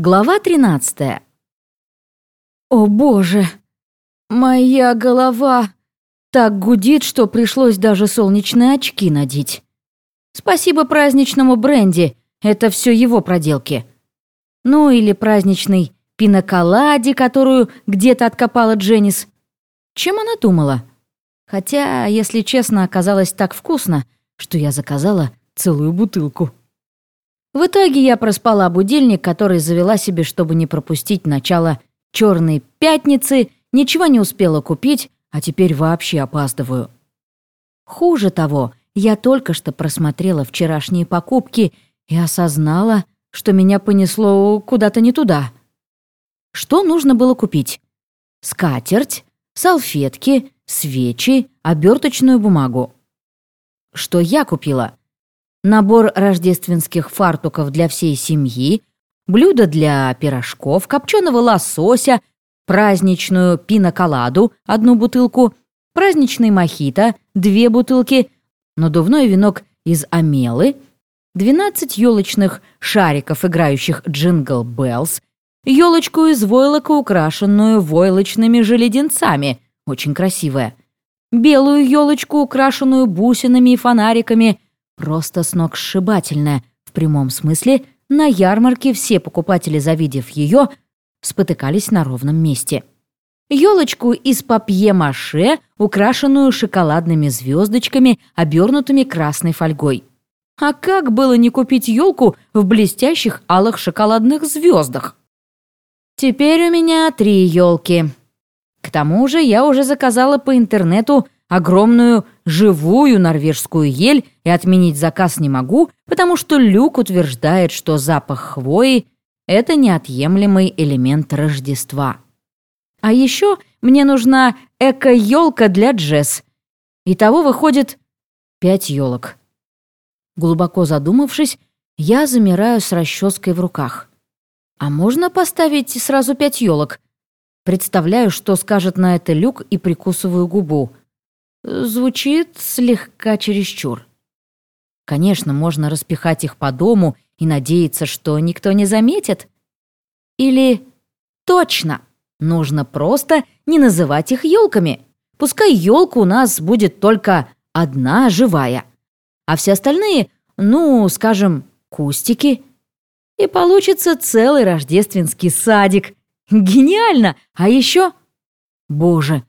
Глава 13. О боже, моя голова так гудит, что пришлось даже солнечные очки надеть. Спасибо праздничному бренди, это все его проделки. Ну или праздничный пиноколаде, которую где-то откопала Дженнис. Чем она думала? Хотя, если честно, оказалось так вкусно, что я заказала целую бутылку. В итоге я проспала будильник, который завела себе, чтобы не пропустить начало «Черной пятницы», ничего не успела купить, а теперь вообще опаздываю. Хуже того, я только что просмотрела вчерашние покупки и осознала, что меня понесло куда-то не туда. Что нужно было купить? Скатерть, салфетки, свечи, оберточную бумагу. Что я купила? Набор рождественских фартуков для всей семьи, блюдо для пирожков, копченого лосося, праздничную пиноколаду, одну бутылку, праздничный мохито, две бутылки, надувной венок из амелы, 12 елочных шариков, играющих джингл беллс, елочку из войлока, украшенную войлочными же леденцами, очень красивая, белую елочку, украшенную бусинами и фонариками – Просто сногсшибательная, в прямом смысле, на ярмарке все покупатели, завидев ее, спотыкались на ровном месте. Елочку из папье-маше, украшенную шоколадными звездочками, обернутыми красной фольгой. А как было не купить елку в блестящих алых шоколадных звездах? Теперь у меня три елки. К тому же я уже заказала по интернету огромную живую норвежскую ель и отменить заказ не могу, потому что Люк утверждает, что запах хвои – это неотъемлемый элемент Рождества. А еще мне нужна эко-елка для Джесс. Итого выходит пять елок. Глубоко задумавшись, я замираю с расческой в руках. А можно поставить сразу пять елок? Представляю, что скажет на это Люк и прикусываю губу. Звучит слегка чересчур. Конечно, можно распихать их по дому и надеяться, что никто не заметит. Или точно, нужно просто не называть их елками. Пускай елка у нас будет только одна живая, а все остальные, ну, скажем, кустики. И получится целый рождественский садик. Гениально! А еще... Боже,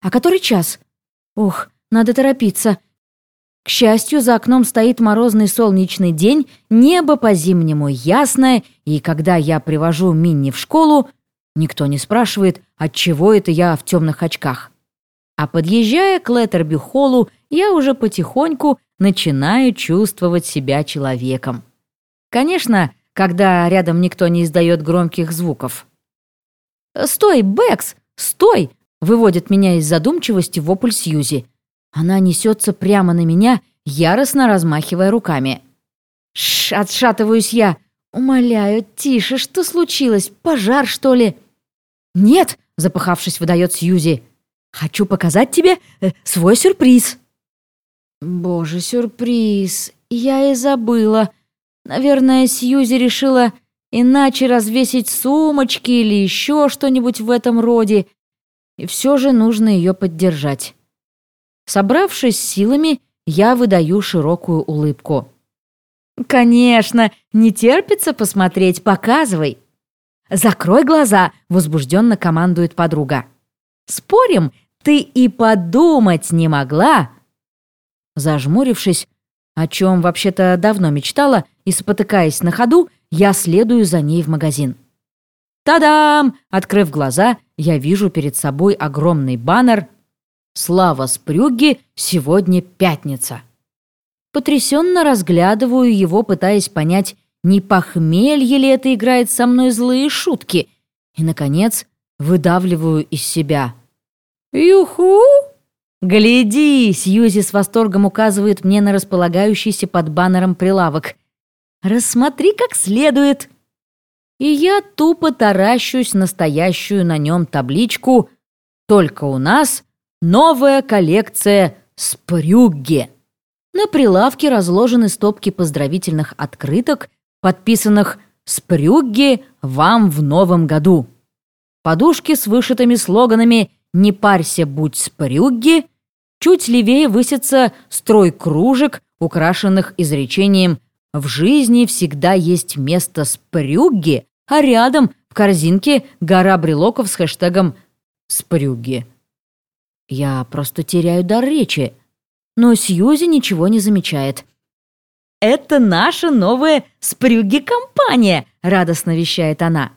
а который час? Ух, надо торопиться. К счастью, за окном стоит морозный солнечный день, небо по-зимнему ясное, и когда я привожу Минни в школу, никто не спрашивает, от чего это я в темных очках. А подъезжая к Леттерби-холлу, я уже потихоньку начинаю чувствовать себя человеком. Конечно, когда рядом никто не издает громких звуков. «Стой, Бэкс! Стой!» Выводит меня из задумчивости вопль Сьюзи. Она несется прямо на меня, яростно размахивая руками. Шш, отшатываюсь я. Умоляю, тише, что случилось? Пожар, что ли? Нет, запыхавшись, выдает Сьюзи. Хочу показать тебе э, свой сюрприз. Боже, сюрприз. Я и забыла. Наверное, Сьюзи решила иначе развесить сумочки или еще что-нибудь в этом роде. И все же нужно ее поддержать. Собравшись силами, я выдаю широкую улыбку. «Конечно, не терпится посмотреть, показывай!» «Закрой глаза!» — возбужденно командует подруга. «Спорим, ты и подумать не могла!» Зажмурившись, о чем вообще-то давно мечтала, и спотыкаясь на ходу, я следую за ней в магазин. Та-дам! Открыв глаза, я вижу перед собой огромный баннер «Слава Спрюги! Сегодня пятница!» Потрясенно разглядываю его, пытаясь понять, не похмелье ли это играет со мной злые шутки, и, наконец, выдавливаю из себя. «Юху!» «Гляди!» — Сьюзи с восторгом указывает мне на располагающийся под баннером прилавок. «Рассмотри как следует!» И я тупо таращусь настоящую на нем табличку «Только у нас новая коллекция Спрюгге». На прилавке разложены стопки поздравительных открыток, подписанных «Спрюгги вам в новом году». Подушки с вышитыми слоганами «Не парься, будь спрюгги». Чуть левее высится строй кружек, украшенных изречением «В жизни всегда есть место спрюгги», а рядом в корзинке гора брелоков с хэштегом «Спрюгги». Я просто теряю дар речи, но Сьюзи ничего не замечает. «Это наша новая спрюги-компания», — радостно вещает она.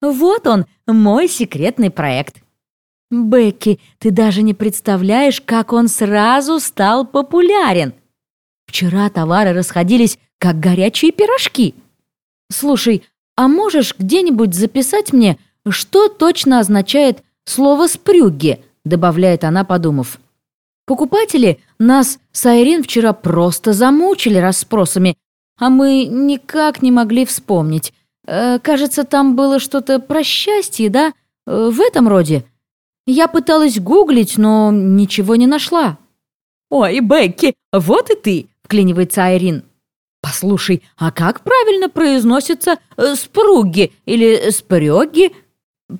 «Вот он, мой секретный проект». «Бекки, ты даже не представляешь, как он сразу стал популярен. Вчера товары расходились, как горячие пирожки. Слушай, а можешь где-нибудь записать мне, что точно означает слово «спрюгги», добавляет она, подумав. Покупатели нас с Айрин вчера просто замучили расспросами, а мы никак не могли вспомнить. Э, кажется, там было что-то про счастье, да? Э, в этом роде. Я пыталась гуглить, но ничего не нашла. «Ой, Бекки, вот и ты!» — вклинивается Айрин. «Послушай, а как правильно произносится э, «спруги» или «спрёги»?»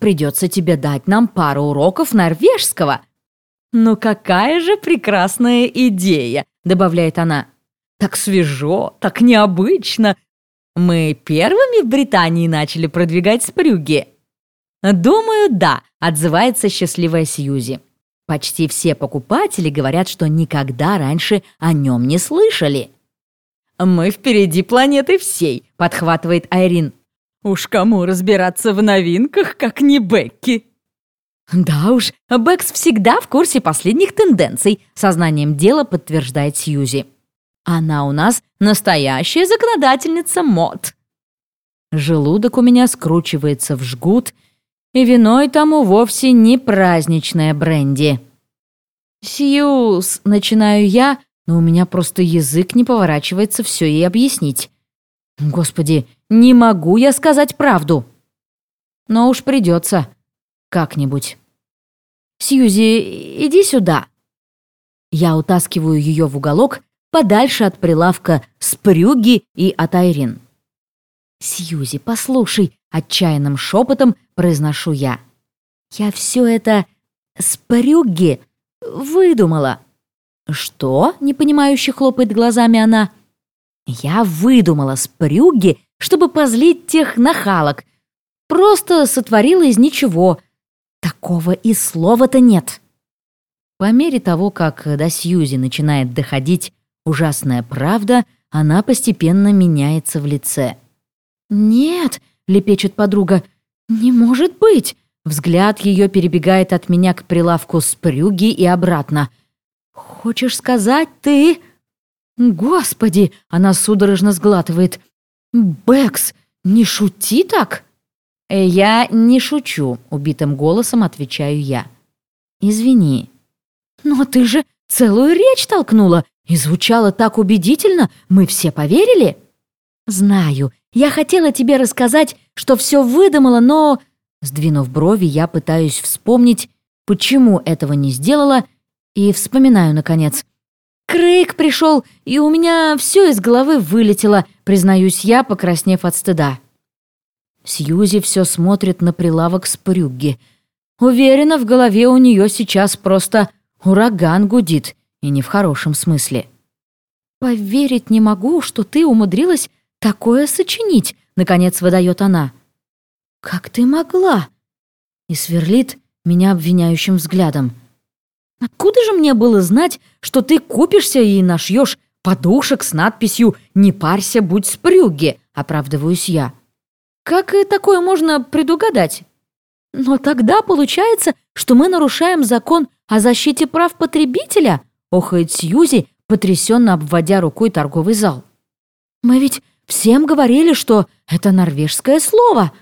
Придется тебе дать нам пару уроков норвежского. «Ну какая же прекрасная идея!» — добавляет она. «Так свежо, так необычно. Мы первыми в Британии начали продвигать спрюги». «Думаю, да», — отзывается счастливая Сьюзи. Почти все покупатели говорят, что никогда раньше о нем не слышали. «Мы впереди планеты всей», — подхватывает Айрин. «Уж кому разбираться в новинках, как не Бекки?» «Да уж, Бэкс всегда в курсе последних тенденций», сознанием дела подтверждает Сьюзи. «Она у нас настоящая законодательница мод». Желудок у меня скручивается в жгут, и виной тому вовсе не праздничная бренди. «Сьюз», — начинаю я, но у меня просто язык не поворачивается все ей объяснить. Господи, не могу я сказать правду. Но уж придется как-нибудь. «Сьюзи, иди сюда!» Я утаскиваю ее в уголок, подальше от прилавка с Прюги и от Айрин. «Сьюзи, послушай!» — отчаянным шепотом произношу я. «Я все это с Прюги выдумала». «Что?» — непонимающе хлопает глазами она. «Я выдумала с Прюги, чтобы позлить тех нахалок. Просто сотворила из ничего. Такого и слова-то нет. По мере того, как до Сьюзи начинает доходить ужасная правда, она постепенно меняется в лице. «Нет», — лепечет подруга, — «не может быть». Взгляд ее перебегает от меня к прилавку с прюги и обратно. «Хочешь сказать, ты...» «Господи!» — она судорожно сглатывает. «Бэкс, не шути так!» «Э, «Я не шучу», — убитым голосом отвечаю я. «Извини». «Но ты же целую речь толкнула, и звучало так убедительно, мы все поверили?» «Знаю, я хотела тебе рассказать, что все выдумала, но...» Сдвинув брови, я пытаюсь вспомнить, почему этого не сделала, и вспоминаю, наконец. «Крейг пришел, и у меня все из головы вылетело», признаюсь я, покраснев от стыда. Сьюзи все смотрит на прилавок с прюгги. Уверена, в голове у нее сейчас просто ураган гудит, и не в хорошем смысле. «Поверить не могу, что ты умудрилась такое сочинить», — наконец выдает она. «Как ты могла?» И сверлит меня обвиняющим взглядом. «Откуда же мне было знать, что ты купишься и нашьешь подушек с надписью «Не парься, будь спрюги», — оправдываюсь я. Как и такое можно предугадать? Но тогда получается, что мы нарушаем закон о защите прав потребителя, охает Сьюзи, потрясенно обводя рукой торговый зал. Мы ведь всем говорили, что это норвежское слово.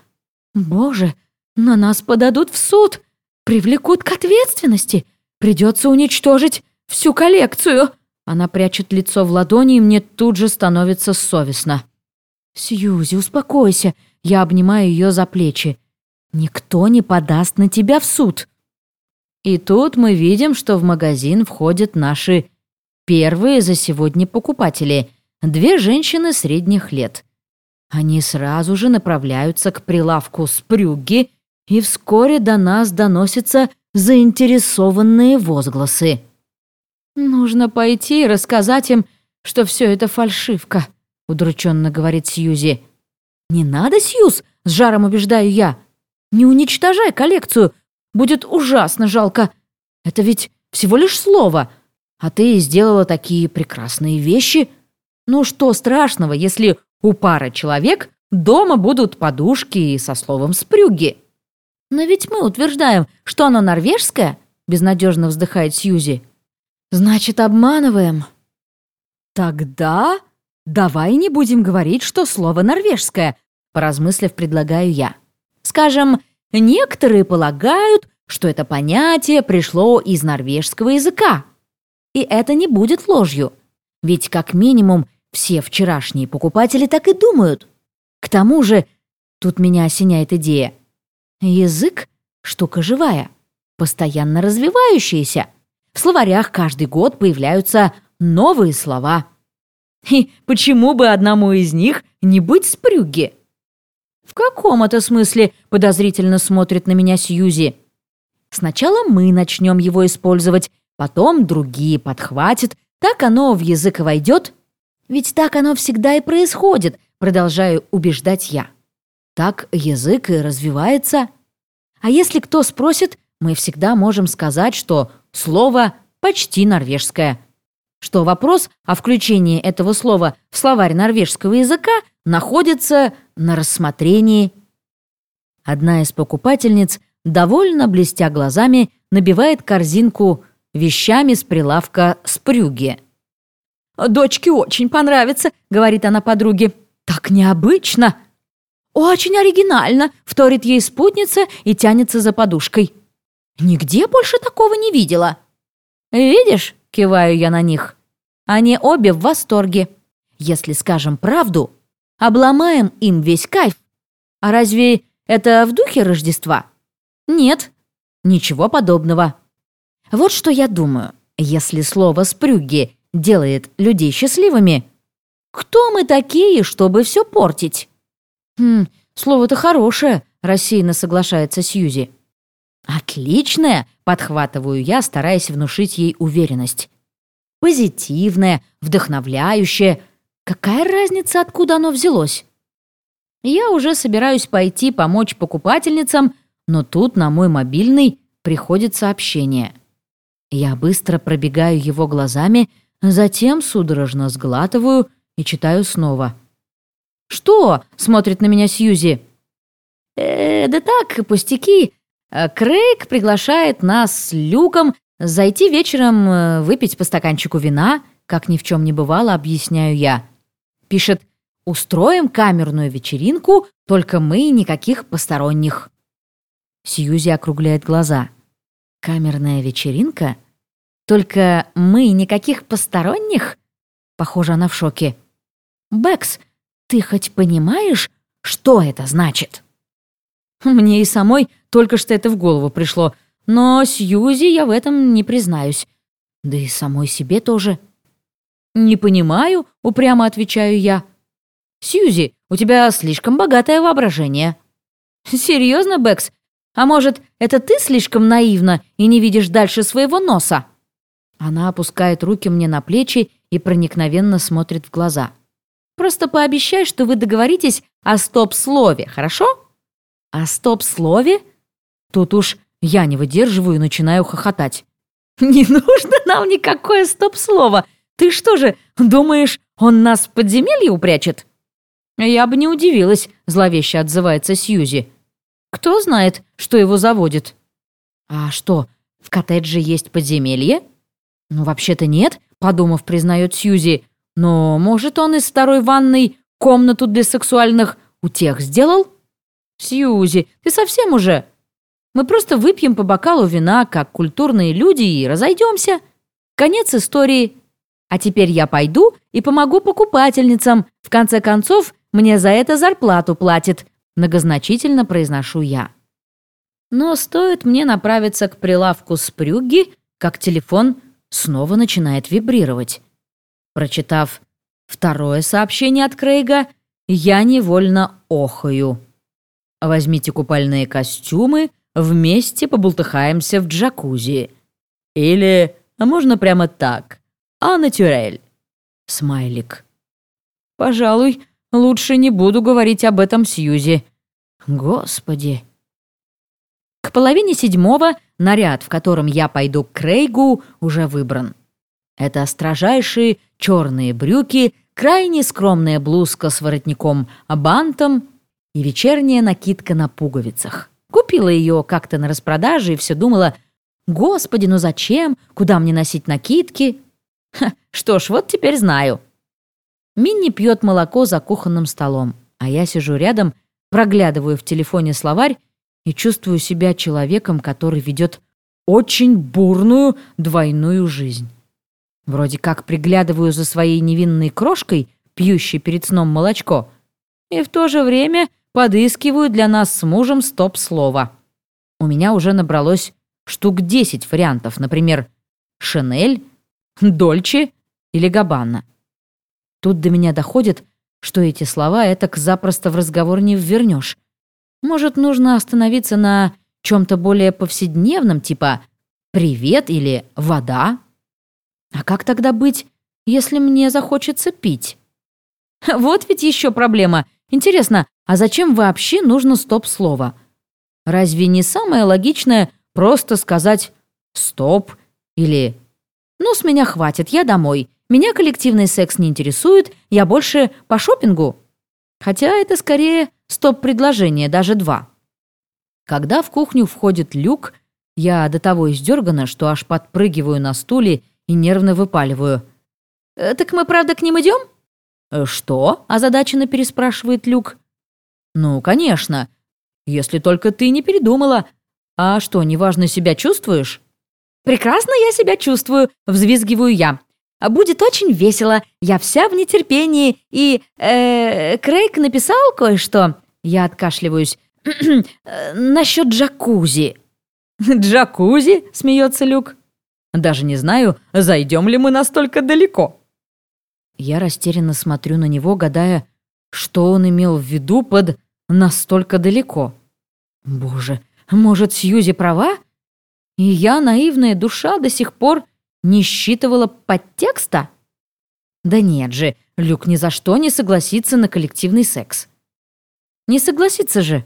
Боже, на нас подадут в суд, привлекут к ответственности. Придется уничтожить всю коллекцию. Она прячет лицо в ладони, и мне тут же становится совестно. «Сьюзи, успокойся. Я обнимаю ее за плечи. «Никто не подаст на тебя в суд». И тут мы видим, что в магазин входят наши первые за сегодня покупатели. Две женщины средних лет. они сразу же направляются к прилавку спрюги, и вскоре до нас доносятся заинтересованные возгласы. «Нужно пойти и рассказать им, что все это фальшивка», — удрученно говорит Сьюзи. «Не надо, Сьюз!» — с жаром убеждаю я. «Не уничтожай коллекцию, будет ужасно жалко. Это ведь всего лишь слово, а ты сделала такие прекрасные вещи. Ну что страшного, если у пары человек дома будут подушки со словом «спрюги». «Но ведь мы утверждаем, что оно норвежское», — безнадежно вздыхает Сьюзи. «Значит, обманываем». «Тогда давай не будем говорить, что слово норвежское», — поразмыслив, предлагаю я. «Скажем, некоторые полагают, что это понятие пришло из норвежского языка. И это не будет ложью. Ведь, как минимум, все вчерашние покупатели так и думают. К тому же, тут меня осеняет идея. Язык — штука живая, постоянно развивающаяся. В словарях каждый год появляются новые слова. И почему бы одному из них не быть спрюги? В каком это смысле подозрительно смотрит на меня Сьюзи? Сначала мы начнем его использовать, потом другие подхватят, так оно в язык войдет. Ведь так оно всегда и происходит, продолжаю убеждать я. Так язык и развивается. А если кто спросит, мы всегда можем сказать, что слово почти норвежское. Что вопрос о включении этого слова в словарь норвежского языка находится на рассмотрении. Одна из покупательниц, довольно блестя глазами, набивает корзинку вещами с прилавка спрюги. «Дочке очень понравится», — говорит она подруге. «Так необычно!» «Очень оригинально», — вторит ей спутница и тянется за подушкой. «Нигде больше такого не видела». «Видишь?» — киваю я на них. Они обе в восторге. Если скажем правду, обломаем им весь кайф. А разве это в духе Рождества? Нет, ничего подобного. Вот что я думаю. Если слово «спрюги» делает людей счастливыми, кто мы такие, чтобы все портить? «Хм, слово-то хорошее», — рассеянно соглашается Сьюзи. «Отличное!» — подхватываю я, стараясь внушить ей уверенность. «Позитивное, вдохновляющее. Какая разница, откуда оно взялось?» Я уже собираюсь пойти помочь покупательницам, но тут на мой мобильный приходит сообщение. Я быстро пробегаю его глазами, затем судорожно сглатываю и читаю снова — «Что?» — смотрит на меня Сьюзи. «Э, да так, пустяки. Э, Крейг приглашает нас с Люком зайти вечером э, выпить по стаканчику вина, как ни в чем не бывало, объясняю я. Пишет, устроим камерную вечеринку, только мы никаких посторонних. Сьюзи округляет глаза. Камерная вечеринка? Только мы никаких посторонних? Похоже, она в шоке. Бэкс, ты хоть понимаешь, что это значит?» Мне и самой только что это в голову пришло, но Сьюзи я в этом не признаюсь. Да и самой себе тоже. «Не понимаю», — упрямо отвечаю я. «Сьюзи, у тебя слишком богатое воображение». «Серьезно, Бэкс? А может, это ты слишком наивна и не видишь дальше своего носа?» Она опускает руки мне на плечи и проникновенно смотрит в глаза. Просто пообещай, что вы договоритесь о стоп-слове, хорошо?» «О стоп-слове?» Тут уж я не выдерживаю и начинаю хохотать. «Не нужно нам никакое стоп-слово! Ты что же, думаешь, он нас в подземелье упрячет?» «Я бы не удивилась», — зловеще отзывается Сьюзи. «Кто знает, что его заводит?» «А что, в коттедже есть подземелье?» «Ну, вообще-то нет», — подумав, признает Сьюзи. Но, может, он из второй ванной комнату для сексуальных утех сделал? Сьюзи, ты совсем уже? Мы просто выпьем по бокалу вина, как культурные люди, и разойдемся. Конец истории. А теперь я пойду и помогу покупательницам. В конце концов, мне за это зарплату платит. Многозначительно произношу я. Но стоит мне направиться к прилавку с прюги, как телефон снова начинает вибрировать. Прочитав второе сообщение от Крейга, я невольно охаю. Возьмите купальные костюмы, вместе побултыхаемся в джакузи. Или можно прямо так. А натюрель. Смайлик. Пожалуй, лучше не буду говорить об этом Сьюзи. Господи. К половине седьмого наряд, в котором я пойду к Крейгу, уже выбран. Это строжайшие черные брюки, крайне скромная блузка с воротником бантом и вечерняя накидка на пуговицах. Купила ее как-то на распродаже и все думала, «Господи, ну зачем? Куда мне носить накидки?» Ха, что ж, вот теперь знаю. Минни пьет молоко за кухонным столом, а я сижу рядом, проглядываю в телефоне словарь и чувствую себя человеком, который ведет очень бурную двойную жизнь. Вроде как приглядываю за своей невинной крошкой, пьющей перед сном молочко, и в то же время подыскиваю для нас с мужем стоп-слово. У меня уже набралось штук 10 вариантов, например, «Шинель», «Дольче» или «Габанна». Тут до меня доходит, что эти слова этак запросто в разговор не ввернешь. Может, нужно остановиться на чем-то более повседневном, типа «привет» или «вода»? А как тогда быть, если мне захочется пить? Вот ведь еще проблема. Интересно, а зачем вообще нужно стоп-слово? Разве не самое логичное просто сказать «стоп» или «ну, с меня хватит, я домой, меня коллективный секс не интересует, я больше по шопингу»? Хотя это скорее стоп-предложение, даже два. Когда в кухню входит люк, я до того издергана, что аж подпрыгиваю на стуле и нервно выпаливаю. «Э, «Так мы правда к ним идем?» «Э, «Что?» – озадаченно переспрашивает Люк. «Ну, конечно. Если только ты не передумала. А что, неважно себя чувствуешь?» «Прекрасно я себя чувствую», – взвизгиваю я. «Будет очень весело. Я вся в нетерпении. И... Э, Крейг написал кое-что». Я откашливаюсь. «Э, «Насчет джакузи». «Джакузи?» – смеется Люк. Даже не знаю, зайдем ли мы настолько далеко». Я растерянно смотрю на него, гадая, что он имел в виду под «настолько далеко». Боже, может, Сьюзи права? И я, наивная душа, до сих пор не считывала подтекста? Да нет же, Люк ни за что не согласится на коллективный секс. Не согласится же.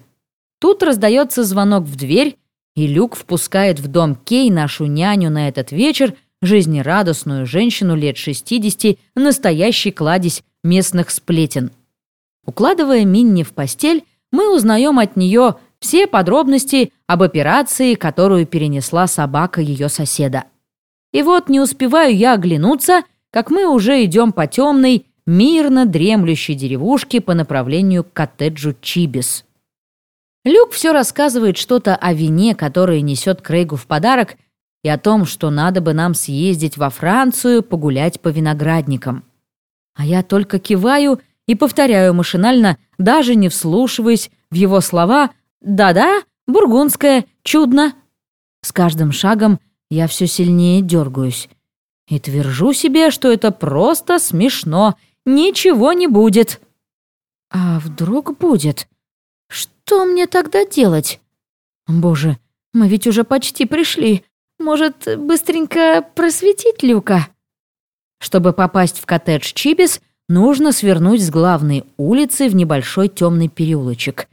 Тут раздается звонок в дверь, и Люк впускает в дом Кей нашу няню на этот вечер, жизнерадостную женщину лет 60, настоящий кладезь местных сплетен. Укладывая Минни в постель, мы узнаем от нее все подробности об операции, которую перенесла собака ее соседа. И вот не успеваю я оглянуться, как мы уже идем по темной, мирно дремлющей деревушке по направлению к коттеджу Чибис. Люк все рассказывает что-то о вине, которое несет Крейгу в подарок, и о том, что надо бы нам съездить во Францию погулять по виноградникам. А я только киваю и повторяю машинально, даже не вслушиваясь в его слова «Да-да, бургундская, чудно». С каждым шагом я все сильнее дергаюсь и твержу себе, что это просто смешно, ничего не будет. А вдруг будет? Что мне тогда делать? Боже, мы ведь уже почти пришли. Может, быстренько просветить Люка? Чтобы попасть в коттедж Чибис, нужно свернуть с главной улицы в небольшой темный переулочек.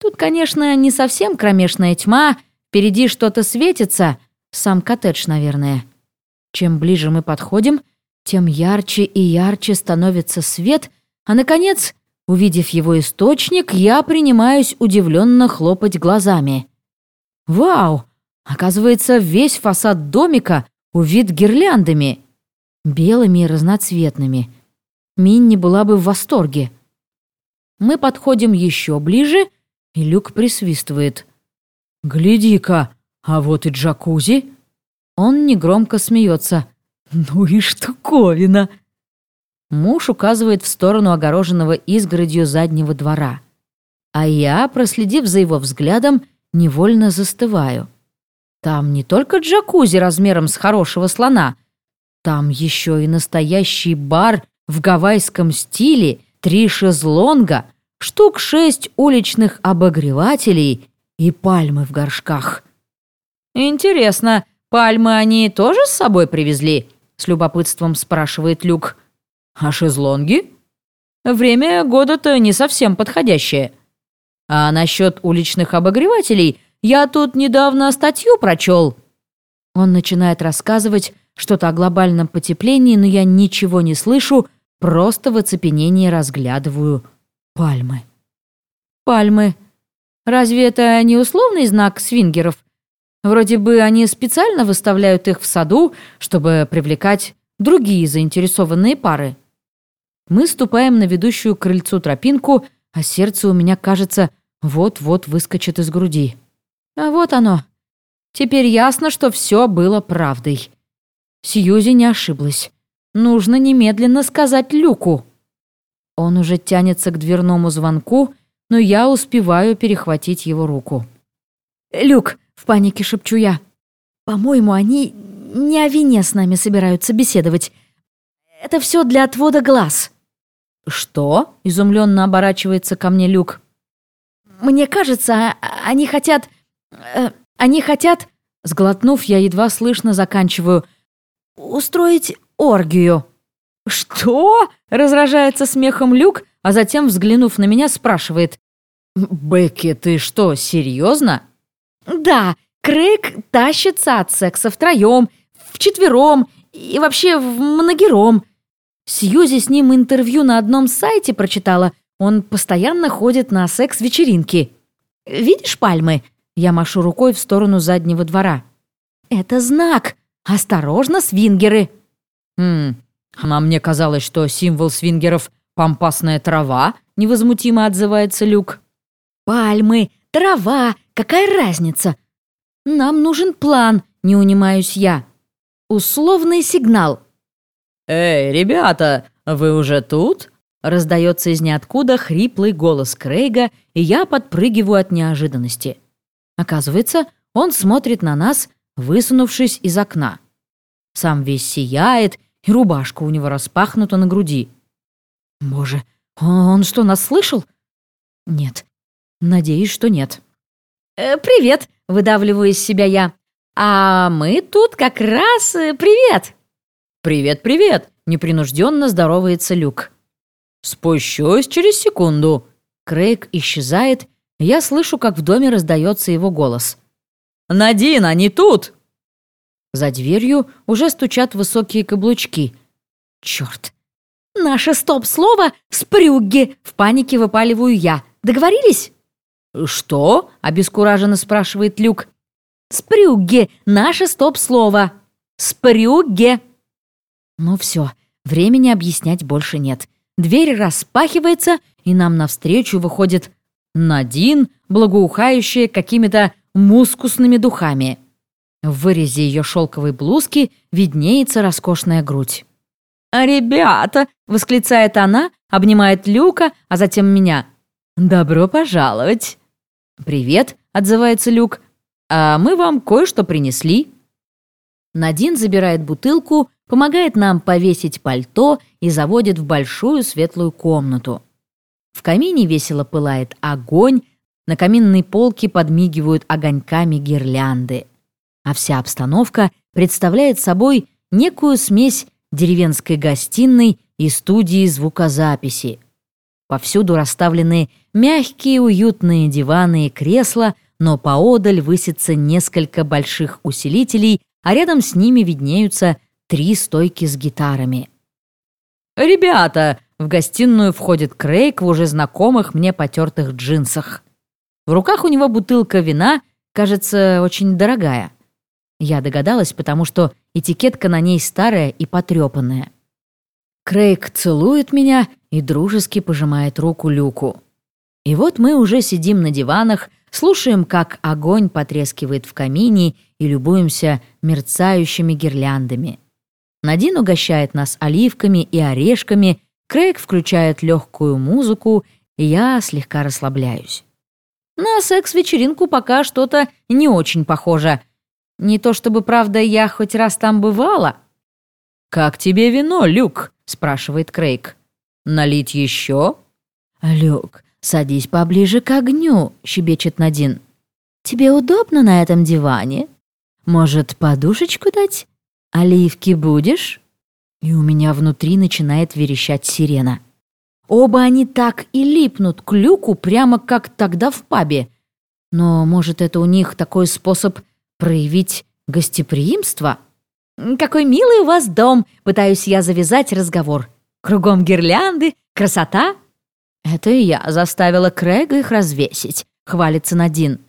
Тут, конечно, не совсем кромешная тьма, впереди что-то светится, сам коттедж, наверное. Чем ближе мы подходим, тем ярче и ярче становится свет, а, наконец, Увидев его источник, я принимаюсь удивленно хлопать глазами. «Вау! Оказывается, весь фасад домика увит гирляндами, белыми и разноцветными. Минни была бы в восторге. Мы подходим еще ближе, и Люк присвистывает. «Гляди-ка, а вот и джакузи!» Он негромко смеется. «Ну и штуковина!» Муж указывает в сторону огороженного изгородью заднего двора. А я, проследив за его взглядом, невольно застываю. Там не только джакузи размером с хорошего слона, там еще и настоящий бар в гавайском стиле, три шезлонга, штук шесть уличных обогревателей и пальмы в горшках. «Интересно, пальмы они тоже с собой привезли?» — с любопытством спрашивает Люк. «А шезлонги?» «Время года-то не совсем подходящее. А насчет уличных обогревателей я тут недавно статью прочел». Он начинает рассказывать что-то о глобальном потеплении, но я ничего не слышу, просто в оцепенении разглядываю пальмы. Пальмы. Разве это не условный знак свингеров? Вроде бы они специально выставляют их в саду, чтобы привлекать другие заинтересованные пары. Мы ступаем на ведущую к крыльцу тропинку, а сердце у меня, кажется, вот-вот выскочит из груди. А вот оно. Теперь ясно, что все было правдой. Сьюзи не ошиблась. Нужно немедленно сказать Люку. Он уже тянется к дверному звонку, но я успеваю перехватить его руку. «Люк!» — в панике шепчу я. «По-моему, они не о вине с нами собираются беседовать. Это все для отвода глаз». «Что?» — изумленно оборачивается ко мне Люк. «Мне кажется, они хотят... Э, они хотят...» Сглотнув, я едва слышно заканчиваю. «Устроить оргию». «Что?» — разражается смехом Люк, а затем, взглянув на меня, спрашивает. «Бекки, ты что, серьезно?» «Да, Крейг тащится от секса втроем, вчетвером и вообще в многером. Сьюзи с ним интервью на одном сайте прочитала. Он постоянно ходит на секс-вечеринки. Видишь пальмы?» Я машу рукой в сторону заднего двора. «Это знак. Осторожно, свингеры!» «Хм, а мне казалось, что символ свингеров — пампасная трава», — невозмутимо отзывается Люк. «Пальмы, трава, какая разница? Нам нужен план», — не унимаюсь я. «Условный сигнал». «Эй, ребята, вы уже тут?» Раздается из ниоткуда хриплый голос Крейга, и я подпрыгиваю от неожиданности. Оказывается, он смотрит на нас, высунувшись из окна. Сам весь сияет, и рубашка у него распахнута на груди. Боже, он что, нас слышал? Нет. Надеюсь, что нет. «Э, «Привет!» — выдавливаю из себя я. «А мы тут как раз... Э, привет!» «Привет-привет!» — непринужденно здоровается Люк. «Спущусь через секунду». Крейг исчезает, я слышу, как в доме раздается его голос. «Надин, они тут!» За дверью уже стучат высокие каблучки. Черт! Наше стоп-слово «спрюгги» в панике выпаливаю я. Договорились? «Что?» — обескураженно спрашивает Люк. «Спрюгге» — наше стоп-слово. «Спрюгге». Ну все, времени объяснять больше нет. Дверь распахивается, и нам навстречу выходит Надин, благоухающая какими-то мускусными духами. В вырезе ее шелковой блузки виднеется роскошная грудь. «А ребята!» — восклицает она, обнимает Люка, а затем меня. «Добро пожаловать!» «Привет!» — отзывается Люк. «А мы вам кое-что принесли». Надин забирает бутылку, помогает нам повесить пальто и заводит в большую светлую комнату. В камине весело пылает огонь, на каминной полке подмигивают огоньками гирлянды а вся обстановка представляет собой некую смесь деревенской гостиной и студии звукозаписи. Повсюду расставлены мягкие уютные диваны и кресла, но поодаль высится несколько больших усилителей, а рядом с ними виднеются три стойки с гитарами. «Ребята!» — в гостиную входит Крейг в уже знакомых мне потертых джинсах. В руках у него бутылка вина, кажется, очень дорогая. Я догадалась, потому что этикетка на ней старая и потрепанная. Крейг целует меня и дружески пожимает руку Люку. И вот мы уже сидим на диванах, слушаем, как огонь потрескивает в камине и любуемся мерцающими гирляндами. Надин угощает нас оливками и орешками, Крейг включает легкую музыку, и я слегка расслабляюсь. На секс-вечеринку пока что-то не очень похоже — не то чтобы, правда, я хоть раз там бывала». «Как тебе вино, Люк?» — спрашивает Крейг. «Налить еще?» «Люк, садись поближе к огню», — щебечет Надин. «Тебе удобно на этом диване? Может, подушечку дать? Оливки будешь?» И у меня внутри начинает верещать сирена. Оба они так и липнут к люку, прямо как тогда в пабе. Но, может, это у них такой способ проявить гостеприимство? «Какой милый у вас дом!» — пытаюсь я завязать разговор. «Кругом гирлянды, красота!» «Это я заставила Крэга их развесить», — хвалится Надин.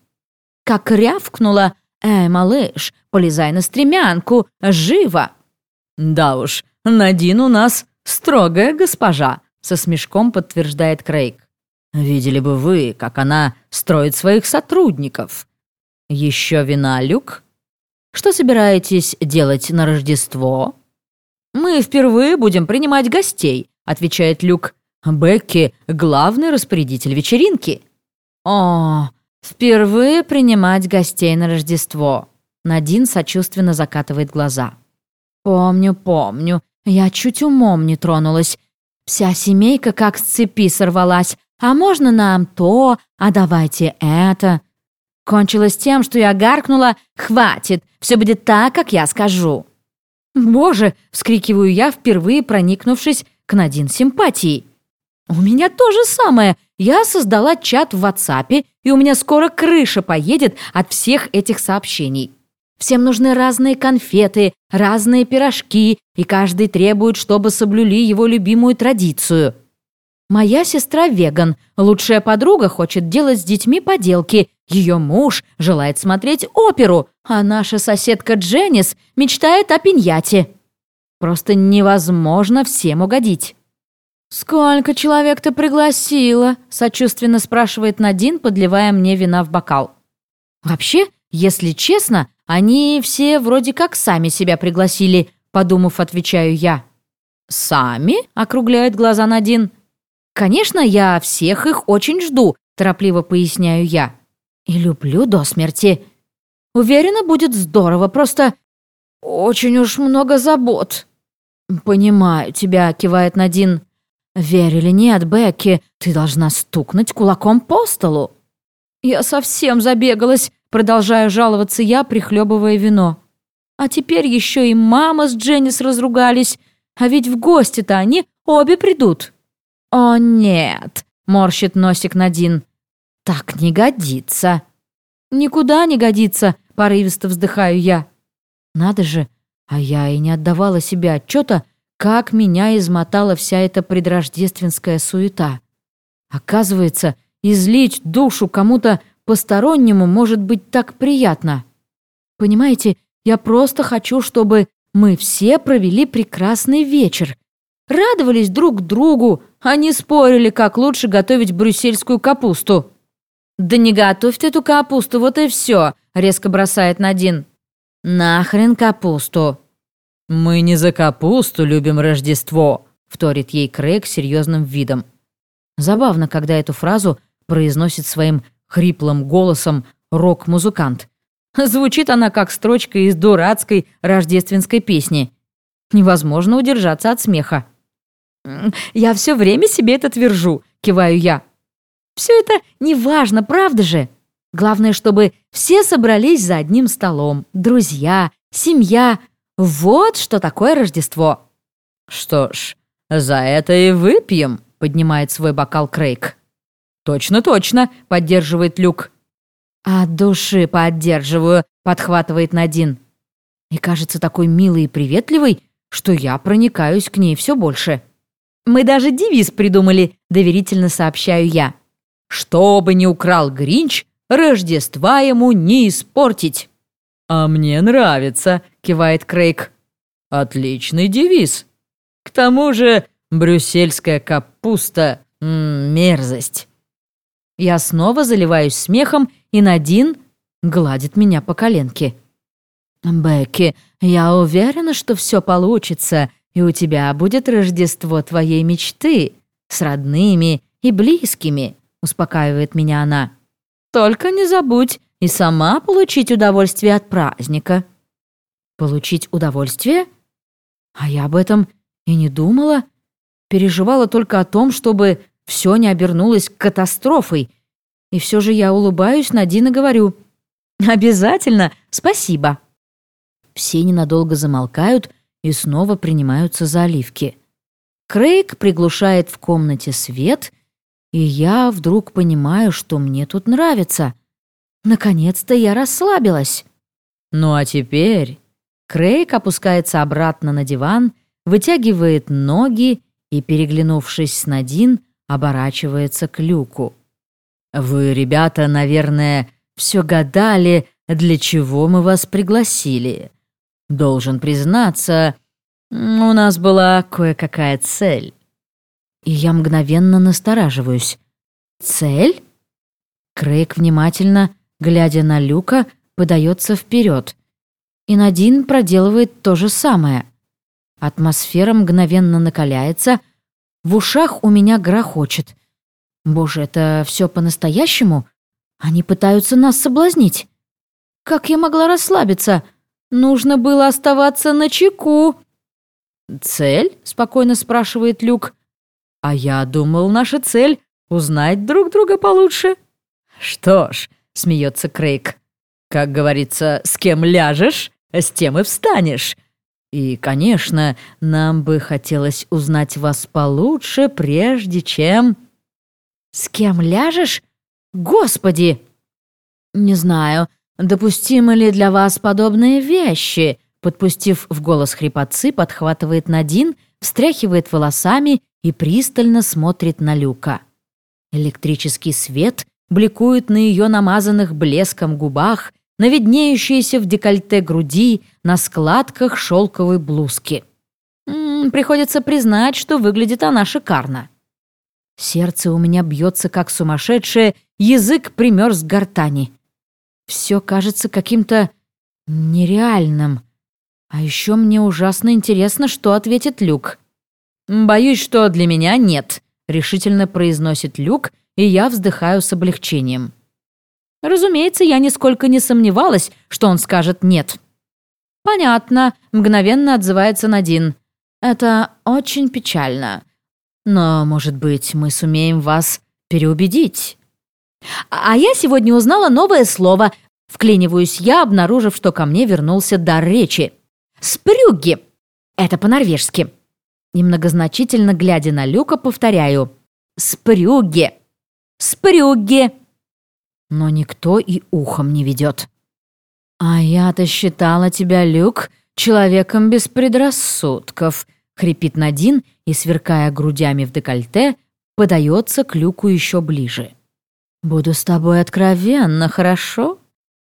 Как рявкнула «Эй, малыш, полезай на стремянку, живо!» «Да уж, Надин у нас строгая госпожа», — со смешком подтверждает Крейг. «Видели бы вы, как она строит своих сотрудников. Еще вина, Люк? Что собираетесь делать на Рождество?» «Мы впервые будем принимать гостей», — отвечает Люк. «Бекки — главный распорядитель вечеринки». «О, впервые принимать гостей на Рождество». Надин сочувственно закатывает глаза. «Помню, помню. Я чуть умом не тронулась. Вся семейка как с цепи сорвалась. А можно нам то, а давайте это. Кончилось тем, что я гаркнула «Хватит, все будет так, как я скажу». «Боже!» — вскрикиваю я, впервые проникнувшись к Надин симпатией. «У меня то же самое. Я создала чат в WhatsApp, и у меня скоро крыша поедет от всех этих сообщений. Всем нужны разные конфеты, разные пирожки, и каждый требует, чтобы соблюли его любимую традицию. Моя сестра веган, лучшая подруга хочет делать с детьми поделки, ее муж желает смотреть оперу, а наша соседка Дженнис мечтает о пиньяте. Просто невозможно всем угодить. «Сколько человек ты пригласила?» – сочувственно спрашивает Надин, подливая мне вина в бокал. «Вообще, если честно, они все вроде как сами себя пригласили», – подумав, отвечаю я. «Сами?» – округляет глаза Надин. «Конечно, я всех их очень жду», – торопливо поясняю я. И люблю до смерти. Уверена, будет здорово, просто очень уж много забот. Понимаю тебя, кивает Надин. Верь или нет, Бекки, ты должна стукнуть кулаком по столу. Я совсем забегалась, продолжаю жаловаться я, прихлебывая вино. А теперь еще и мама с Дженнис разругались, а ведь в гости-то они обе придут. О нет, морщит носик Надин. «Так не годится». «Никуда не годится», — порывисто вздыхаю я. «Надо же, а я и не отдавала себе отчета, как меня измотала вся эта предрождественская суета. Оказывается, излить душу кому-то постороннему может быть так приятно. Понимаете, я просто хочу, чтобы мы все провели прекрасный вечер. Радовались друг другу, а не спорили, как лучше готовить брюссельскую капусту. «Да не готовь ты эту капусту, вот и все», — резко бросает Надин. «Нахрен капусту». «Мы не за капусту любим Рождество», — вторит ей Крейг серьезным видом. Забавно, когда эту фразу произносит своим хриплым голосом рок-музыкант. Звучит она как строчка из дурацкой рождественской песни. Невозможно удержаться от смеха. «Я все время себе это твержу», — киваю я. Все это неважно, правда же? Главное, чтобы все собрались за одним столом. Друзья, семья. Вот что такое Рождество. Что ж, за это и выпьем, поднимает свой бокал Крейг. Точно, точно, поддерживает Люк. От души поддерживаю, подхватывает Надин. И кажется такой милой и приветливой, что я проникаюсь к ней все больше. Мы даже девиз придумали, доверительно сообщаю я. Что бы ни украл Гринч, Рождества ему не испортить. «А мне нравится», — кивает Крейг. «Отличный девиз. К тому же брюссельская капуста — мерзость». Я снова заливаюсь смехом, и Надин гладит меня по коленке. «Бекки, я уверена, что все получится, и у тебя будет Рождество твоей мечты с родными и близкими успокаивает меня она. «Только не забудь и сама получить удовольствие от праздника». «Получить удовольствие? А я об этом и не думала. Переживала только о том, чтобы все не обернулось катастрофой. И все же я улыбаюсь Надин и говорю «Обязательно, спасибо». Все ненадолго замолкают и снова принимаются за оливки. Крейг приглушает в комнате свет, и я вдруг понимаю, что мне тут нравится. Наконец-то я расслабилась. Ну а теперь Крейг опускается обратно на диван, вытягивает ноги и, переглянувшись с Надин, оборачивается к люку. «Вы, ребята, наверное, все гадали, для чего мы вас пригласили. Должен признаться, у нас была кое-какая цель». И я мгновенно настораживаюсь. «Цель?» Крейг внимательно, глядя на Люка, подается вперед. И Надин проделывает то же самое. Атмосфера мгновенно накаляется, в ушах у меня грохочет. Боже, это все по-настоящему? Они пытаются нас соблазнить. Как я могла расслабиться? Нужно было оставаться на чеку. «Цель?» — спокойно спрашивает Люк. «А я думал, наша цель — узнать друг друга получше». «Что ж», — смеется Крейг, — «как говорится, с кем ляжешь, с тем и встанешь. И, конечно, нам бы хотелось узнать вас получше, прежде чем...» «С кем ляжешь? Господи!» «Не знаю, допустимы ли для вас подобные вещи?» Подпустив в голос хрипотцы, подхватывает Надин, встряхивает волосами и пристально смотрит на Люка. Электрический свет бликует на ее намазанных блеском губах, на виднеющиеся в декольте груди, на складках шелковой блузки. М -м, приходится признать, что выглядит она шикарно. Сердце у меня бьется как сумасшедшее, язык примерз к гортани. Все кажется каким-то нереальным. А еще мне ужасно интересно, что ответит Люк. «Боюсь, что для меня нет», — решительно произносит Люк, и я вздыхаю с облегчением. Разумеется, я нисколько не сомневалась, что он скажет «нет». «Понятно», — мгновенно отзывается Надин. «Это очень печально. Но, может быть, мы сумеем вас переубедить». «А я сегодня узнала новое слово», — вклиниваюсь я, обнаружив, что ко мне вернулся дар речи. «Спрюгги». Это по-норвежски. Немногозначительно глядя на Люка, повторяю. «Спрюгги». «Спрюгги». Но никто и ухом не ведет. «А я-то считала тебя, Люк, человеком без предрассудков», — хрипит Надин и, сверкая грудями в декольте, подается к Люку еще ближе. «Буду с тобой откровенно, хорошо?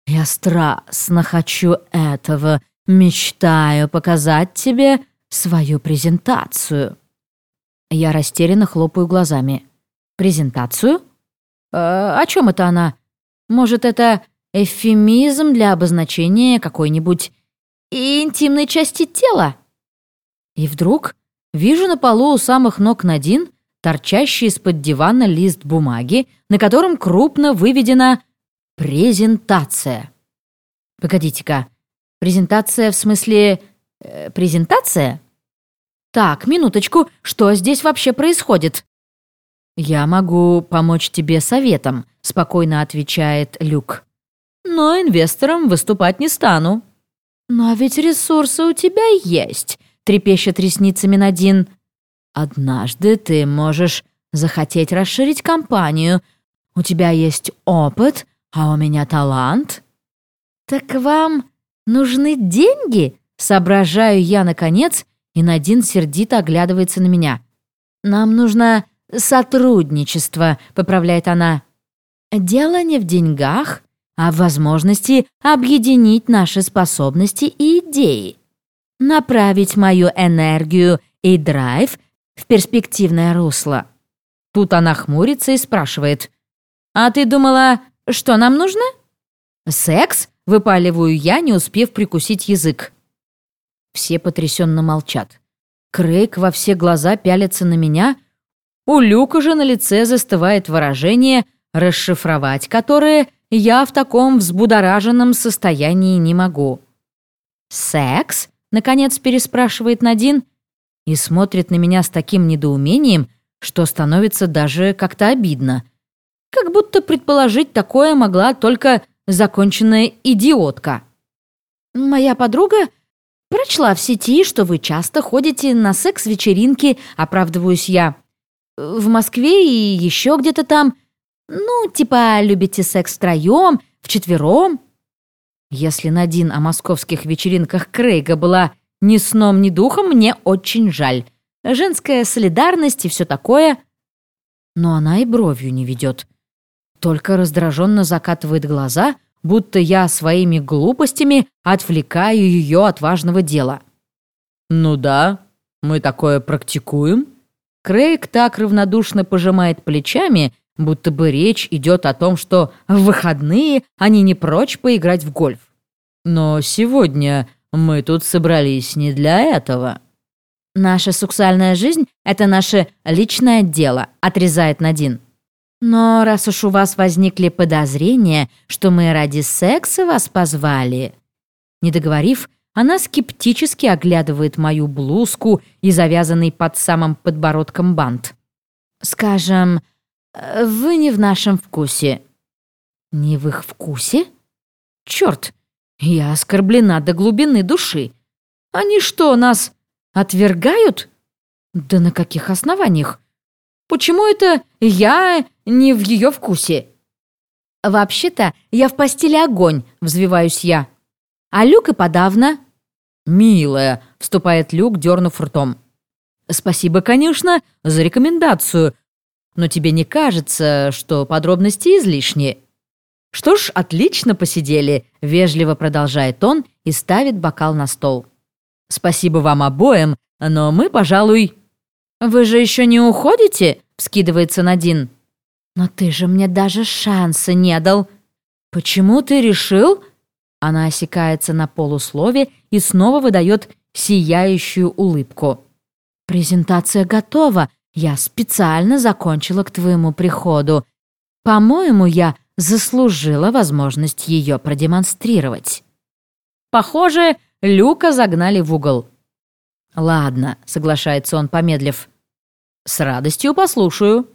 Я страстно хочу этого, мечтаю показать тебе свою презентацию». Я растерянно хлопаю глазами. «Презентацию? Э, о чем это она? Может, это эвфемизм для обозначения какой-нибудь интимной части тела?» И вдруг вижу на полу у самых ног Надин торчащий из-под дивана лист бумаги, на котором крупно выведена «презентация». Погодите-ка, презентация в смысле... Э, презентация? Так, минуточку, что здесь вообще происходит? «Я могу помочь тебе советом», — спокойно отвечает Люк. «Но инвестором выступать не стану». «Но ведь ресурсы у тебя есть», — трепещет ресницами Надин. «Однажды ты можешь захотеть расширить компанию. У тебя есть опыт, а у меня талант». «Так вам нужны деньги?» — соображаю я, наконец, и Надин сердито оглядывается на меня. «Нам нужно сотрудничество», — поправляет она. «Дело не в деньгах, а в возможности объединить наши способности и идеи, направить мою энергию и драйв в перспективное русло». Тут она хмурится и спрашивает. «А ты думала, что нам нужно?» «Секс?» — выпаливаю я, не успев прикусить язык. Все потрясенно молчат. Крейг во все глаза пялится на меня, у Люка же на лице застывает выражение, расшифровать которое я в таком взбудораженном состоянии не могу. «Секс?» — наконец переспрашивает Надин и смотрит на меня с таким недоумением, что становится даже как-то обидно. Как будто предположить такое могла только законченная идиотка. «Моя подруга прочла в сети, что вы часто ходите на секс-вечеринки, оправдываюсь я. В Москве и еще где-то там. Ну, типа, любите секс втроем, вчетвером». Если Надин о московских вечеринках Крейга была ни сном, ни духом, мне очень жаль. Женская солидарность и все такое. Но она и бровью не ведет. Только раздраженно закатывает глаза, будто я своими глупостями отвлекаю ее от важного дела. «Ну да, мы такое практикуем». Крейг так равнодушно пожимает плечами, будто бы речь идет о том, что в выходные они не прочь поиграть в гольф. Но сегодня мы тут собрались не для этого. Наша сексуальная жизнь — это наше личное дело, отрезает Надин. Но раз уж у вас возникли подозрения, что мы ради секса вас позвали...» Не договорив, она скептически оглядывает мою блузку и завязанный под самым подбородком бант. «Скажем, вы не в нашем вкусе». «Не в их вкусе? Черт, я оскорблена до глубины души. Они что, нас отвергают? Да на каких основаниях? Почему это я не в ее вкусе?» «Вообще-то я в постели огонь», — взвиваюсь я. «А Люк и подавно». «Милая», — вступает Люк, дернув ртом. «Спасибо, конечно, за рекомендацию, но тебе не кажется, что подробности излишни?» «Что ж, отлично посидели», — вежливо продолжает он и ставит бокал на стол. «Спасибо вам обоим, но мы, пожалуй...» «Вы же еще не уходите?» — вскидывается Надин. «Но ты же мне даже шанса не дал. Почему ты решил?» Она осекается на полуслове и снова выдает сияющую улыбку. «Презентация готова. Я специально закончила к твоему приходу. По-моему, я заслужила возможность ее продемонстрировать». Похоже, Люка загнали в угол. «Ладно», — соглашается он, помедлив. «С радостью послушаю».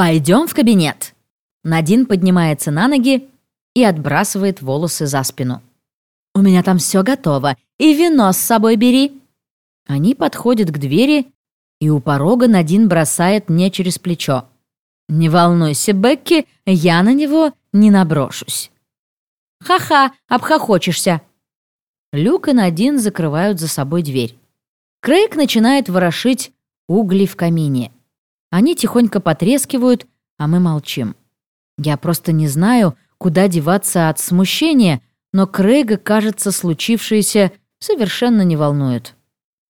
«Пойдем в кабинет». Надин поднимается на ноги и отбрасывает волосы за спину. «У меня там все готово, и вино с собой бери». Они подходят к двери, и у порога Надин бросает мне через плечо. «Не волнуйся, Бекки, я на него не наброшусь». «Ха-ха, обхохочешься». Люк и Надин закрывают за собой дверь. Крейг начинает ворошить угли в камине. Они тихонько потрескивают, а мы молчим. Я просто не знаю, куда деваться от смущения, но Крейга, кажется, случившееся совершенно не волнует.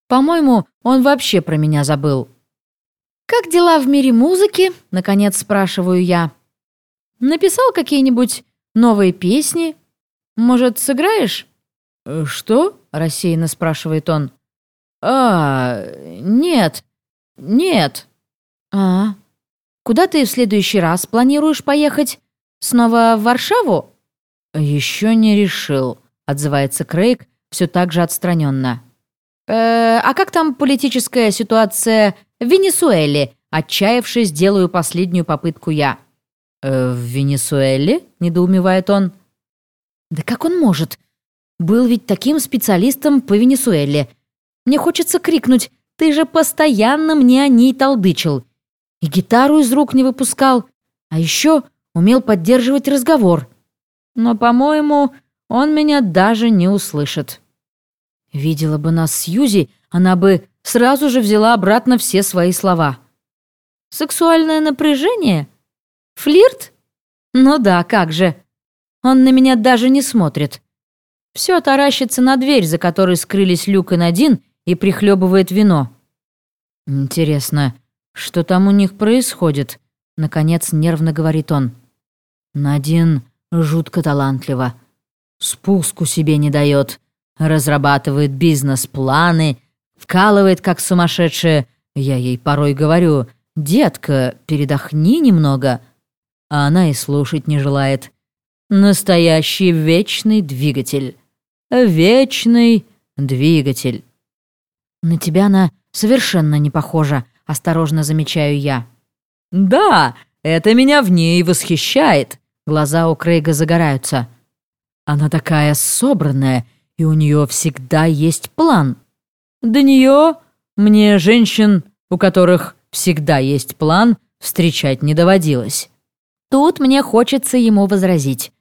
По-моему, он вообще про меня забыл. «Как дела в мире музыки?» — наконец спрашиваю я. «Написал какие-нибудь новые песни? Может, сыграешь?» «Что?» — рассеянно спрашивает он. «А, нет, нет». «А, куда ты в следующий раз планируешь поехать? Снова в Варшаву?» «Еще не решил», — отзывается Крейг все так же отстраненно. «Э, «А как там политическая ситуация в Венесуэле?» Отчаявшись, делаю последнюю попытку я. «Э, «В Венесуэле?» — недоумевает он. «Да как он может? Был ведь таким специалистом по Венесуэле. Мне хочется крикнуть «Ты же постоянно мне о ней толдычил!» И гитару из рук не выпускал. А еще умел поддерживать разговор. Но, по-моему, он меня даже не услышит. Видела бы нас Сьюзи, она бы сразу же взяла обратно все свои слова. Сексуальное напряжение? Флирт? Ну да, как же. Он на меня даже не смотрит. Все таращится на дверь, за которой скрылись Люк и Надин, и прихлебывает вино. Интересно, что там у них происходит? Наконец нервно говорит он. Надин жутко талантлива. Спуску себе не дает. Разрабатывает бизнес-планы, вкалывает как сумасшедшая. Я ей порой говорю, «Детка, передохни немного». А она и слушать не желает. Настоящий вечный двигатель. Вечный двигатель. «На тебя она совершенно не похожа», — осторожно замечаю я. «Да, это меня в ней восхищает», — глаза у Крейга загораются. «Она такая собранная, и у нее всегда есть план. До нее мне женщин, у которых всегда есть план, встречать не доводилось». Тут мне хочется ему возразить.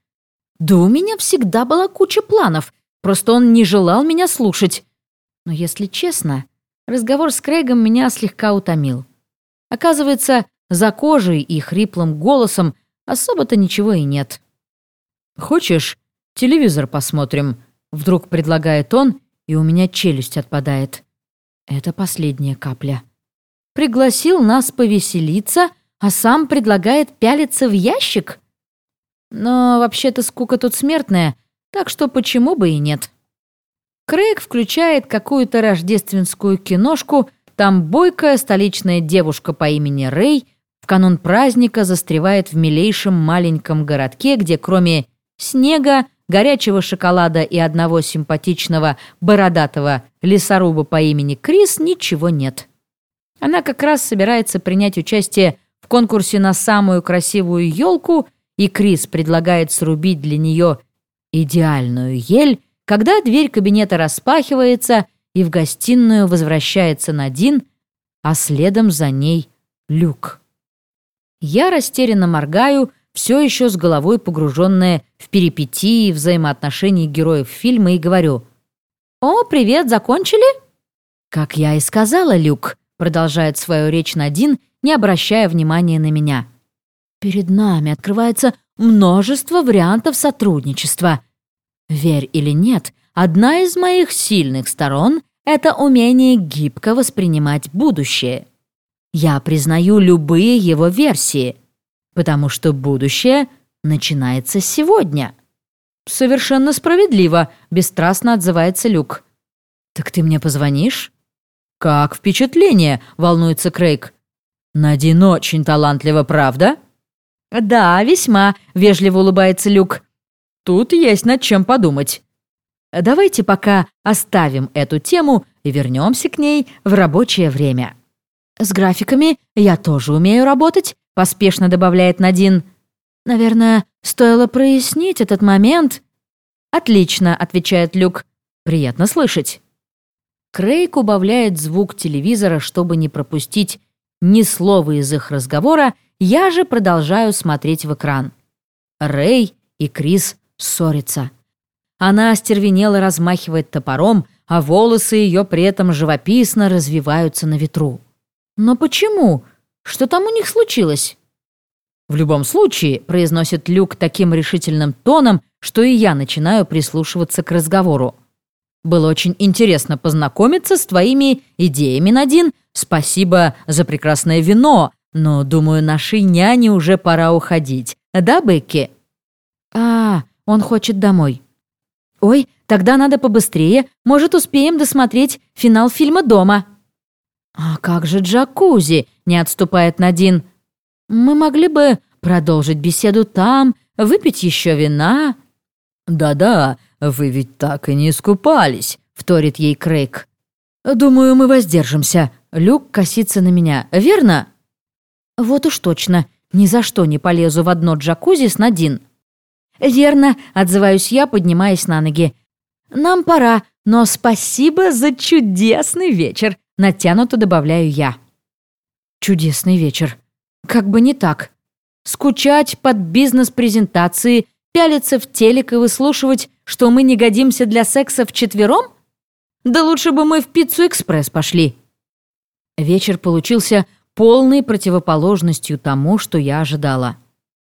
«Да у меня всегда была куча планов, просто он не желал меня слушать. Но если честно, разговор с Крейгом меня слегка утомил. Оказывается, за кожей и хриплым голосом особо-то ничего и нет. «Хочешь, телевизор посмотрим?» Вдруг предлагает он, и у меня челюсть отпадает. Это последняя капля. Пригласил нас повеселиться, а сам предлагает пялиться в ящик? Но вообще-то скука тут смертная, так что почему бы и нет? Крейг включает какую-то рождественскую киношку, там бойкая столичная девушка по имени Рэй в канун праздника застревает в милейшем маленьком городке, где кроме снега, горячего шоколада и одного симпатичного бородатого лесоруба по имени Крис ничего нет. Она как раз собирается принять участие в конкурсе на самую красивую елку, и Крис предлагает срубить для нее идеальную ель, когда дверь кабинета распахивается – и в гостиную возвращается Надин, а следом за ней Люк. Я растерянно моргаю, все еще с головой погруженная в перипетии взаимоотношений героев фильма, и говорю «О, привет, закончили?» «Как я и сказала, Люк», продолжает свою речь Надин, не обращая внимания на меня. «Перед нами открывается множество вариантов сотрудничества. Верь или нет, Одна из моих сильных сторон — это умение гибко воспринимать будущее. Я признаю любые его версии, потому что будущее начинается сегодня. Совершенно справедливо, бесстрастно отзывается Люк. Так ты мне позвонишь? Как впечатление, волнуется Крейг. Надин очень талантлива, правда? Да, весьма, вежливо улыбается Люк. Тут есть над чем подумать. Давайте пока оставим эту тему и вернемся к ней в рабочее время. С графиками я тоже умею работать, поспешно добавляет Надин. Наверное, стоило прояснить этот момент. Отлично, отвечает Люк. Приятно слышать. Крейг убавляет звук телевизора, чтобы не пропустить ни слова из их разговора, я же продолжаю смотреть в экран. Рэй и Крис ссорятся. Она остервенело размахивает топором, а волосы ее при этом живописно развиваются на ветру. Но почему? Что там у них случилось? В любом случае, произносит Люк таким решительным тоном, что и я начинаю прислушиваться к разговору. Было очень интересно познакомиться с твоими идеями, Надин. Спасибо за прекрасное вино, но, думаю, нашей няне уже пора уходить. Да, Бекки? А, он хочет домой. «Ой, тогда надо побыстрее. Может, успеем досмотреть финал фильма дома». «А как же джакузи?» — не отступает Надин. «Мы могли бы продолжить беседу там, выпить еще вина». «Да-да, вы ведь так и не искупались», — вторит ей Крейг. «Думаю, мы воздержимся. Люк косится на меня, верно?» «Вот уж точно. Ни за что не полезу в одно джакузи с Надин». «Верно», — отзываюсь я, поднимаясь на ноги. «Нам пора, но спасибо за чудесный вечер», — натянуто добавляю я. «Чудесный вечер. Как бы не так. Скучать под бизнес-презентации, пялиться в телек и выслушивать, что мы не годимся для секса вчетвером? Да лучше бы мы в пиццу-экспресс пошли». Вечер получился полной противоположностью тому, что я ожидала.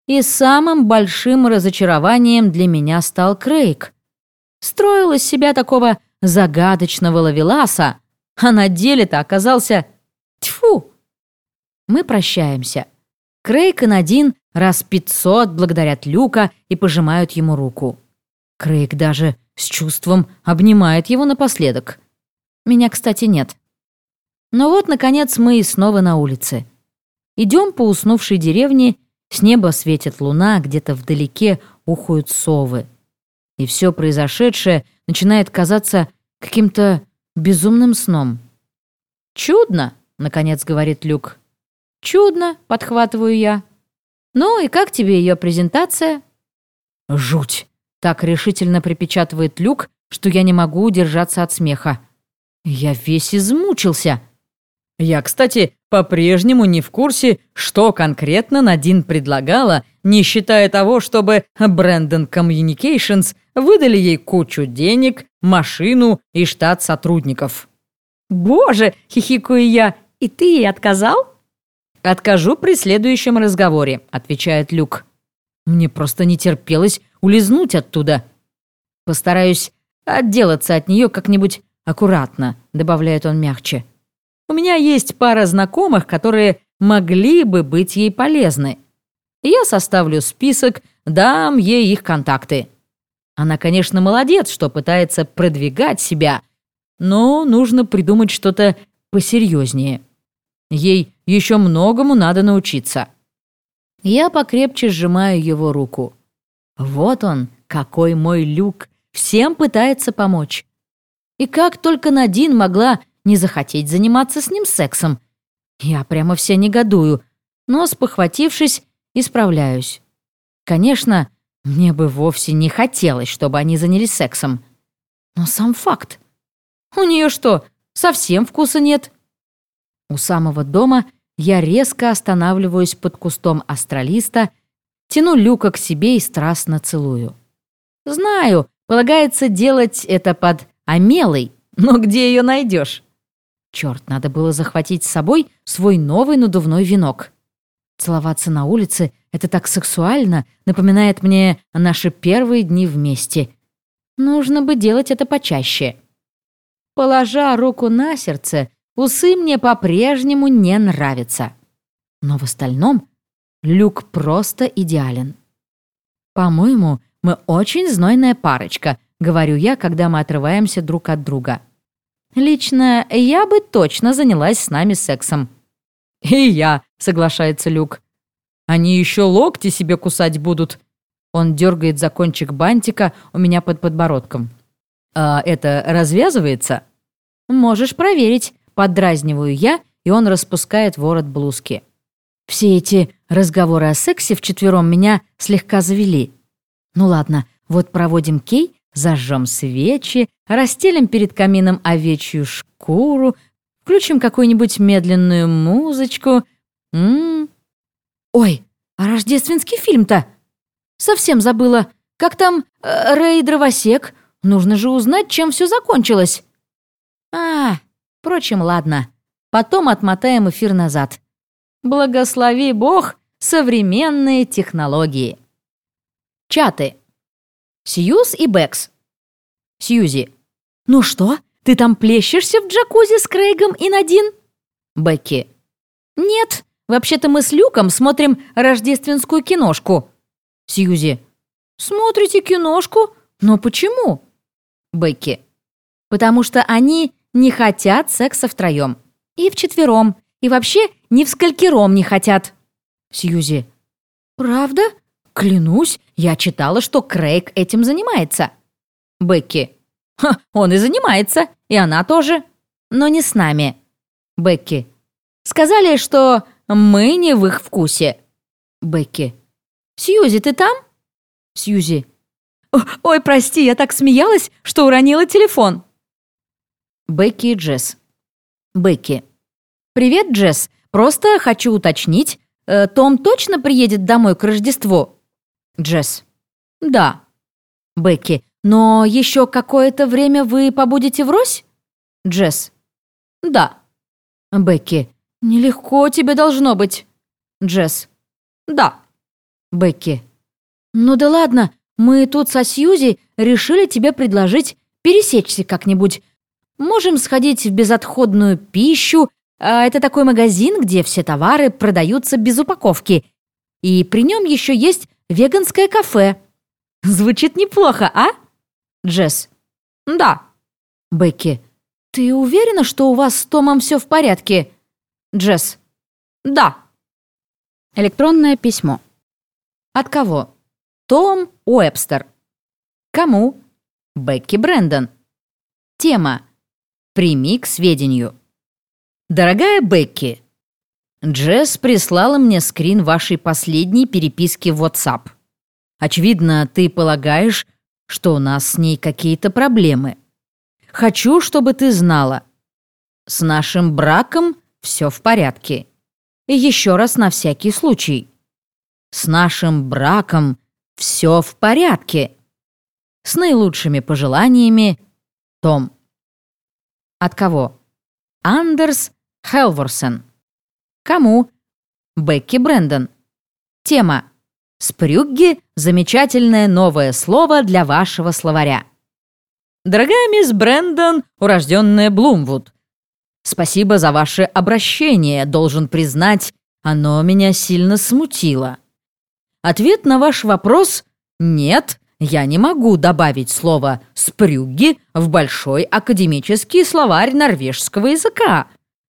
И самым большим разочарованием для меня стал Крейг. Строил из себя такого загадочного ловеласа, а на деле-то оказался... Тьфу! Мы прощаемся. Крейг и Надин раз пятьсот благодарят Люка и пожимают ему руку. Крейг даже с чувством обнимает его напоследок. Меня, кстати, нет. Но вот, наконец, мы и снова на улице. Идем по уснувшей деревне с неба светит луна, где-то вдалеке ухают совы. И все произошедшее начинает казаться каким-то безумным сном. Чудно, наконец говорит Люк. «Чудно», — подхватываю я. «Ну и как тебе ее презентация?» «Жуть!» — так решительно припечатывает Люк, что я не могу удержаться от смеха. Я весь измучился. Я, кстати, по-прежнему не в курсе, что конкретно Надин предлагала, не считая того, чтобы Brandon Communications выдали ей кучу денег, машину и штат сотрудников. «Боже!» — хихикаю я. «И ты ей отказал?» «Откажу при следующем разговоре», — отвечает Люк. «Мне просто не терпелось улизнуть оттуда. Постараюсь отделаться от нее как-нибудь аккуратно», — добавляет он мягче. «У меня есть пара знакомых, которые могли бы быть ей полезны. Я составлю список, дам ей их контакты. Она, конечно, молодец, что пытается продвигать себя, но нужно придумать что-то посерьезнее. Ей еще многому надо научиться. Я покрепче сжимаю его руку. Вот он, какой мой люк, всем пытается помочь. И как только Надин могла не захотеть заниматься с ним сексом. Я прямо все негодую, но, спохватившись, исправляюсь. Конечно, мне бы вовсе не хотелось, чтобы они занялись сексом. Но сам факт. У нее что, совсем вкуса нет? У самого дома я резко останавливаюсь под кустом астралиста, тяну Люка к себе и страстно целую. Знаю, полагается делать это под Амелой, но где ее найдешь? Черт, надо было захватить с собой свой новый надувной венок. Целоваться на улице — это так сексуально, напоминает мне наши первые дни вместе. Нужно бы делать это почаще. Положа руку на сердце, усы мне по-прежнему не нравятся. Но в остальном Люк просто идеален. По-моему, мы очень знойная парочка, говорю я, когда мы отрываемся друг от друга. Лично я бы точно занялась с нами сексом. И я, соглашается Люк. Они еще локти себе кусать будут. Он дергает за кончик бантика у меня под подбородком. «А это развязывается?» «Можешь проверить», — поддразниваю я, и он распускает ворот блузки. Все эти разговоры о сексе вчетвером меня слегка завели. Ну ладно, вот проводим кей, зажжем свечи, расстелим перед камином овечью шкуру, включим какую-нибудь медленную музычку. М -м. Ой, а рождественский фильм-то? Совсем забыла. Как там э, Рэй Дровосек? Нужно же узнать, чем все закончилось. А, впрочем, ладно. Потом отмотаем эфир назад. Благослови Бог современные технологии. Чаты. Сьюз и Бэкс. Сьюзи. «Ну что, ты там плещешься в джакузи с Крейгом и Надин?» Бекки. «Нет, вообще-то мы с Люком смотрим рождественскую киношку». Сьюзи. «Смотрите киношку? Но почему?» Бекки. «Потому что они не хотят секса втроем. И вчетвером. И вообще ни в сколькером не хотят». Сьюзи. «Правда? Клянусь, я читала, что Крейг этим занимается». Бекки. «Ха, он и занимается, и она тоже. Но не с нами». Бекки. «Сказали, что мы не в их вкусе». Бекки. «Сьюзи, ты там?» Сьюзи. «Ой, прости, я так смеялась, что уронила телефон». Бекки и Джесс. Бекки. «Привет, Джесс. Просто хочу уточнить, э, Том точно приедет домой к Рождеству?» Джесс. «Да». Бекки. «Но еще какое-то время вы побудете врозь?» Джесс. «Да». Бекки. «Нелегко тебе должно быть». Джесс. «Да». Бекки. «Ну да ладно, мы тут со Сьюзи решили тебе предложить пересечься как-нибудь. Можем сходить в безотходную пищу, а это такой магазин, где все товары продаются без упаковки. И при нем еще есть веганское кафе. Звучит неплохо, а?» Джесс. «Да». Бекки. «Ты уверена, что у вас с Томом все в порядке?» Джесс. «Да». Электронное письмо. От кого? Том Уэбстер. Кому? Бекки Брэндон. Тема. Прими к сведению. Дорогая Бекки, Джесс прислала мне скрин вашей последней переписки в WhatsApp. Очевидно, ты полагаешь, что у нас с ней какие-то проблемы. Хочу, чтобы ты знала. С нашим браком все в порядке. И еще раз на всякий случай. С нашим браком все в порядке. С наилучшими пожеланиями, Том. От кого? Андерс Хелворсен. Кому? Бекки Брэндон. Тема. Спрюгги – замечательное новое слово для вашего словаря. Дорогая мисс Брэндон, урожденная Блумвуд, спасибо за ваше обращение, должен признать, оно меня сильно смутило. Ответ на ваш вопрос – нет, я не могу добавить слово «спрюгги» в большой академический словарь норвежского языка.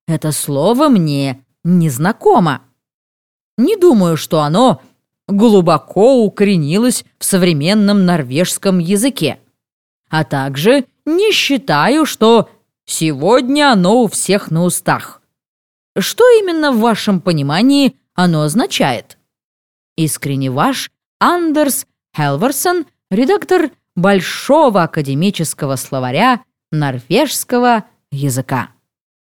Это слово мне незнакомо. Не думаю, что оно глубоко укоренилось в современном норвежском языке. А также не считаю, что сегодня оно у всех на устах. Что именно в вашем понимании оно означает? Искренне ваш Андерс Хелверсон, редактор Большого академического словаря норвежского языка.